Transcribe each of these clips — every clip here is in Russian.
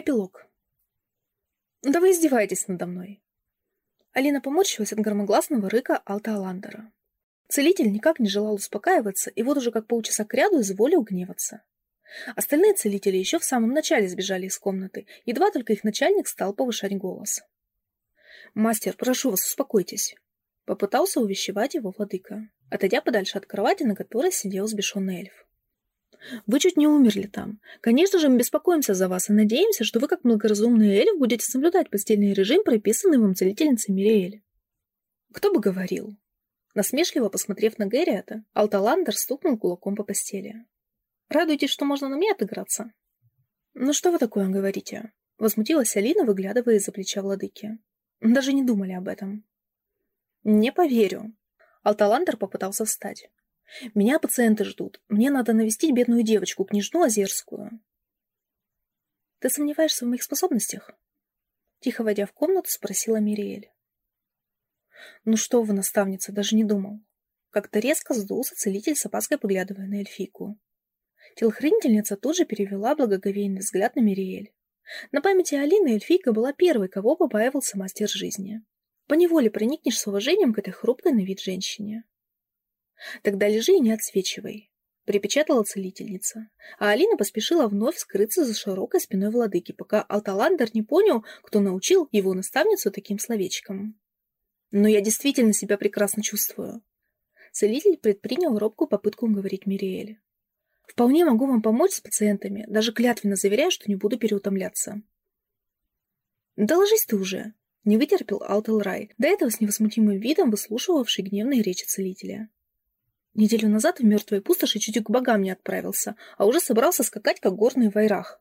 Эпилог. «Да вы издеваетесь надо мной!» Алина поморщилась от громогласного рыка Алта Аландера. Целитель никак не желал успокаиваться, и вот уже как полчаса кряду изволил гневаться. Остальные целители еще в самом начале сбежали из комнаты, едва только их начальник стал повышать голос. «Мастер, прошу вас, успокойтесь!» Попытался увещевать его владыка, отойдя подальше от кровати, на которой сидел сбешенный эльф. Вы чуть не умерли там. Конечно же, мы беспокоимся за вас и надеемся, что вы, как благоразумный эльф, будете соблюдать постельный режим, прописанный вам целительницей Мириэль. Кто бы говорил? Насмешливо посмотрев на Гэриата, Алталандер стукнул кулаком по постели. «Радуйтесь, что можно на мне отыграться?» «Ну что вы такое говорите?» Возмутилась Алина, выглядывая из-за плеча владыки. «Даже не думали об этом». «Не поверю». Алталандер попытался встать. Меня пациенты ждут. Мне надо навестить бедную девочку, княжну Озерскую. Ты сомневаешься в моих способностях? Тихо войдя в комнату, спросила Мириэль. Ну что вы, наставница, даже не думал. Как-то резко сдулся целитель с опаской, поглядывая на эльфийку. Телохранительница тут же перевела благоговейный взгляд на Мириэль. На памяти Алины эльфийка была первой, кого побаивался мастер жизни. Поневоле проникнешь с уважением к этой хрупкой на вид женщине. Тогда лежи и не отсвечивай, припечатала целительница. А Алина поспешила вновь скрыться за широкой спиной владыки, пока Алталандер не понял, кто научил его наставницу таким словечком. Но я действительно себя прекрасно чувствую. Целитель предпринял робкую попытку уговорить Мириэль. Вполне могу вам помочь с пациентами, даже клятвенно заверяю, что не буду переутомляться. Да ложись ты уже, не вытерпел Алтелрай, до этого с невозмутимым видом выслушивавший гневные речи целителя. Неделю назад в мертвой пустоши чуть к богам не отправился, а уже собрался скакать, как горный вайрах.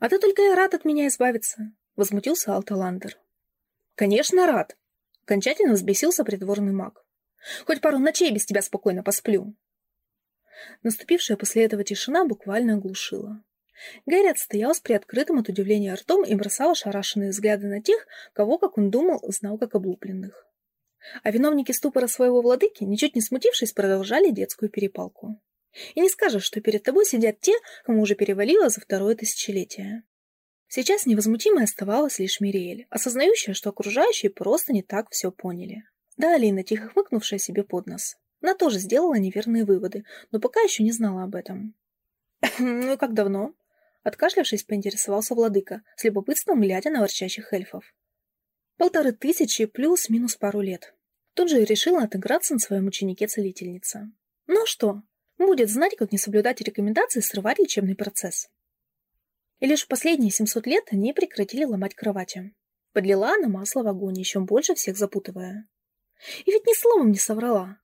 «А ты только и рад от меня избавиться», — возмутился Алталандер. «Конечно, рад», — окончательно взбесился придворный маг. «Хоть пару ночей без тебя спокойно посплю». Наступившая после этого тишина буквально оглушила. Гэри стоял с приоткрытым от удивления ртом и бросал ошарашенные взгляды на тех, кого, как он думал, знал как облупленных. А виновники ступора своего владыки, ничуть не смутившись, продолжали детскую перепалку. И не скажешь, что перед тобой сидят те, кому уже перевалило за второе тысячелетие. Сейчас невозмутимой оставалась лишь Мириэль, осознающая, что окружающие просто не так все поняли. Да, Алина, тихо хмыкнувшая себе под нос. Она тоже сделала неверные выводы, но пока еще не знала об этом. «Ну и как давно?» Откашлявшись, поинтересовался владыка, с любопытством глядя на ворчащих эльфов. Полторы тысячи плюс-минус пару лет. Тут же решила отыграться на своем ученике-целительнице. Ну что, будет знать, как не соблюдать рекомендации срывать лечебный процесс. И лишь в последние 700 лет они прекратили ломать кровати. Подлила она масло в огонь, еще больше всех запутывая. И ведь ни словом не соврала.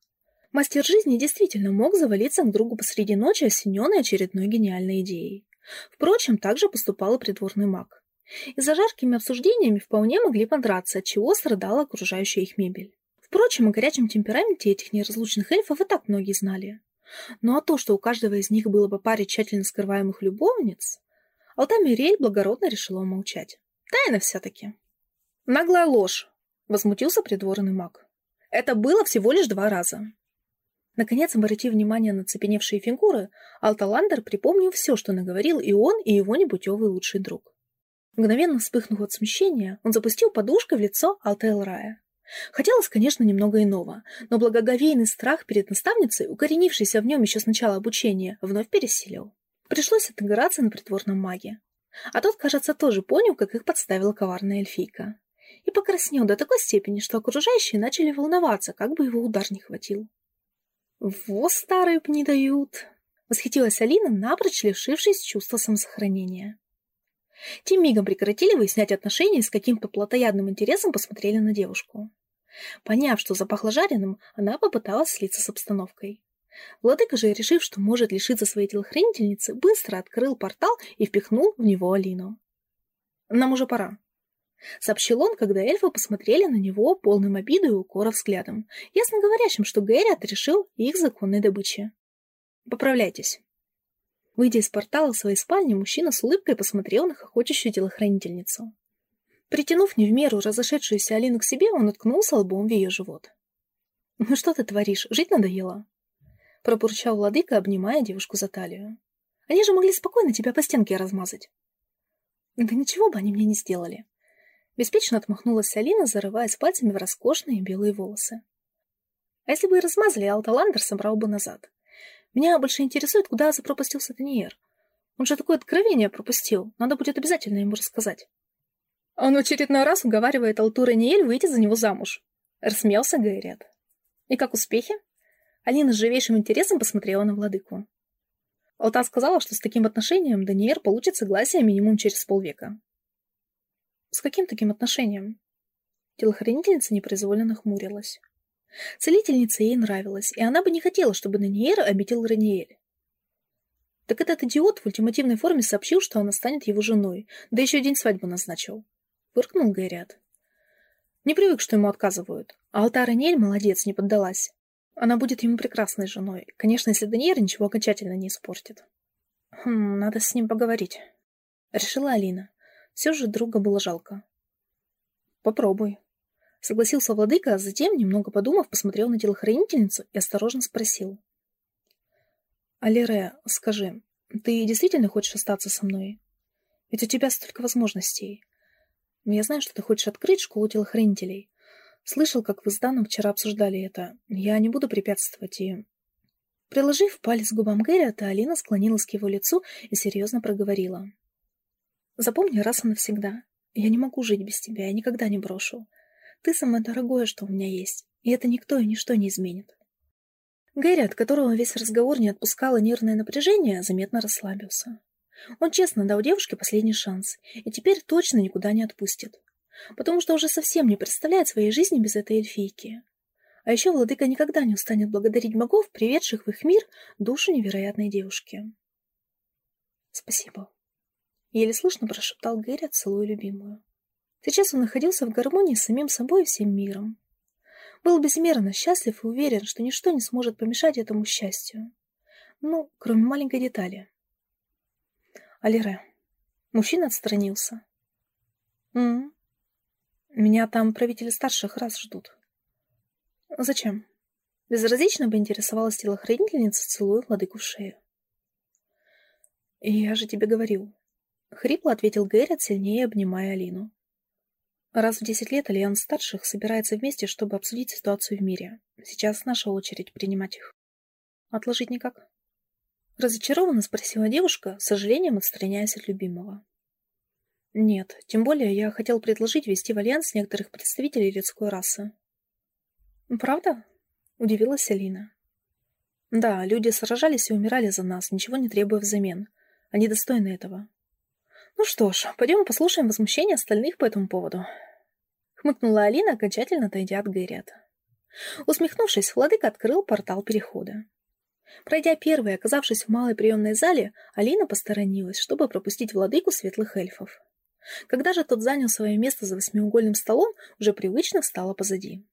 Мастер жизни действительно мог завалиться к другу посреди ночи, осененной очередной гениальной идеей. Впрочем, так же поступал и придворный маг и за жаркими обсуждениями вполне могли подраться, от чего страдала окружающая их мебель. Впрочем, о горячем темпераменте этих неразлучных эльфов и так многие знали. Ну а то, что у каждого из них было по паре тщательно скрываемых любовниц, Алтамирель благородно решила умолчать. Тайна все-таки. Наглая ложь, возмутился придворный маг. Это было всего лишь два раза. Наконец, обратив внимание на цепеневшие фигуры, Алталандер припомнил все, что наговорил и он, и его непутевый лучший друг. Мгновенно вспыхнув от смущения, он запустил подушкой в лицо Алтейл Рая. Хотелось, конечно, немного иного, но благоговейный страх перед наставницей, укоренившийся в нем еще с начала обучения, вновь пересилил. Пришлось отыграться на притворном маге. А тот, кажется, тоже понял, как их подставила коварная эльфийка. И покраснел до такой степени, что окружающие начали волноваться, как бы его удар не хватил. «Во, старые не дают!» — восхитилась Алина, напрочь лишившись чувства самосохранения. Тем мигом прекратили выяснять отношения и с каким-то плотоядным интересом посмотрели на девушку. Поняв, что запахло жареным, она попыталась слиться с обстановкой. Владыка же, решив, что может лишиться своей телохранительницы, быстро открыл портал и впихнул в него Алину. «Нам уже пора», — сообщил он, когда эльфы посмотрели на него полным обиды и укора взглядом, ясно говорящим, что Гэри отрешил их законной добычи. «Поправляйтесь». Выйдя из портала своей спальни, мужчина с улыбкой посмотрел на хохочущую телохранительницу. Притянув не в меру разошедшуюся Алину к себе, он уткнулся лбом в ее живот. «Ну что ты творишь? Жить надоело?» Пробурчал владыка, обнимая девушку за талию. «Они же могли спокойно тебя по стенке размазать». Да ничего бы они мне не сделали. Беспечно отмахнулась Алина, зарываясь пальцами в роскошные белые волосы. А если бы и размазали, Алталандер собрал бы назад. Меня больше интересует, куда запропастился Даниэр. Он же такое откровение пропустил. Надо будет обязательно ему рассказать. Он очередной раз уговаривает Алтура Ниэль выйти за него замуж. Рассмеялся Гайрет. И как успехи? Алина с живейшим интересом посмотрела на владыку. Алта сказала, что с таким отношением Даниэр получит согласие минимум через полвека. С каким таким отношением? Телохранительница непроизвольно нахмурилась. Целительница ей нравилась, и она бы не хотела, чтобы Даниэр обидел Раниэль. Так этот идиот в ультимативной форме сообщил, что она станет его женой, да еще день свадьбы назначил. Фыркнул Гайрят. Не привык, что ему отказывают. А Алтара Нель молодец, не поддалась. Она будет ему прекрасной женой. Конечно, если Даниэр ничего окончательно не испортит. Хм, надо с ним поговорить. Решила Алина. Все же друга было жалко. Попробуй. Согласился владыка, а затем, немного подумав, посмотрел на телохранительницу и осторожно спросил. Алире, скажи, ты действительно хочешь остаться со мной? Ведь у тебя столько возможностей. Я знаю, что ты хочешь открыть школу телохранителей. Слышал, как вы с Даном вчера обсуждали это. Я не буду препятствовать и... Приложив палец к губам Гэрриота, Алина склонилась к его лицу и серьезно проговорила. «Запомни раз и навсегда. Я не могу жить без тебя, я никогда не брошу. Ты самое дорогое, что у меня есть, и это никто и ничто не изменит. Гэри, от которого весь разговор не отпускало нервное напряжение, заметно расслабился. Он честно дал девушке последний шанс, и теперь точно никуда не отпустит. Потому что уже совсем не представляет своей жизни без этой эльфийки. А еще владыка никогда не устанет благодарить богов, приведших в их мир душу невероятной девушки. «Спасибо», — еле слышно прошептал Гэри, целуя любимую. Сейчас он находился в гармонии с самим собой и всем миром. Был безмерно счастлив и уверен, что ничто не сможет помешать этому счастью. Ну, кроме маленькой детали. Алире. Мужчина отстранился. М, -м. Меня там правители старших раз ждут. Зачем? Безразлично поинтересовалась телохранительница, целуя владыку в шею. «Я же тебе говорил». Хрипло ответил Гэррит, сильнее обнимая Алину. Раз в десять лет Альянс Старших собирается вместе, чтобы обсудить ситуацию в мире. Сейчас наша очередь принимать их. Отложить никак? Разочарованно спросила девушка, с сожалением отстраняясь от любимого. Нет, тем более я хотел предложить ввести в Альянс некоторых представителей людской расы. Правда? Удивилась Алина. Да, люди сражались и умирали за нас, ничего не требуя взамен. Они достойны этого. Ну что ж, пойдем послушаем возмущение остальных по этому поводу. Хмыкнула Алина, окончательно отойдя от Гэрриата. Усмехнувшись, владыка открыл портал перехода. Пройдя первой, оказавшись в малой приемной зале, Алина посторонилась, чтобы пропустить владыку светлых эльфов. Когда же тот занял свое место за восьмиугольным столом, уже привычно встала позади.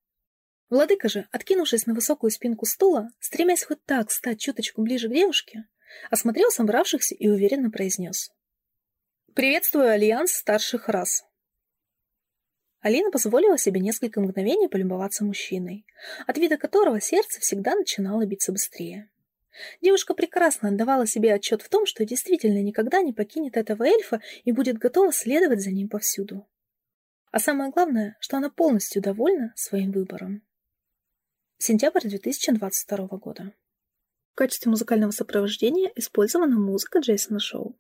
Владыка же, откинувшись на высокую спинку стула, стремясь хоть так стать чуточку ближе к девушке, осмотрел собравшихся и уверенно произнес. «Приветствую Альянс старших рас». Алина позволила себе несколько мгновений полюбоваться мужчиной, от вида которого сердце всегда начинало биться быстрее. Девушка прекрасно отдавала себе отчет в том, что действительно никогда не покинет этого эльфа и будет готова следовать за ним повсюду. А самое главное, что она полностью довольна своим выбором. Сентябрь 2022 года. В качестве музыкального сопровождения использована музыка Джейсона Шоу.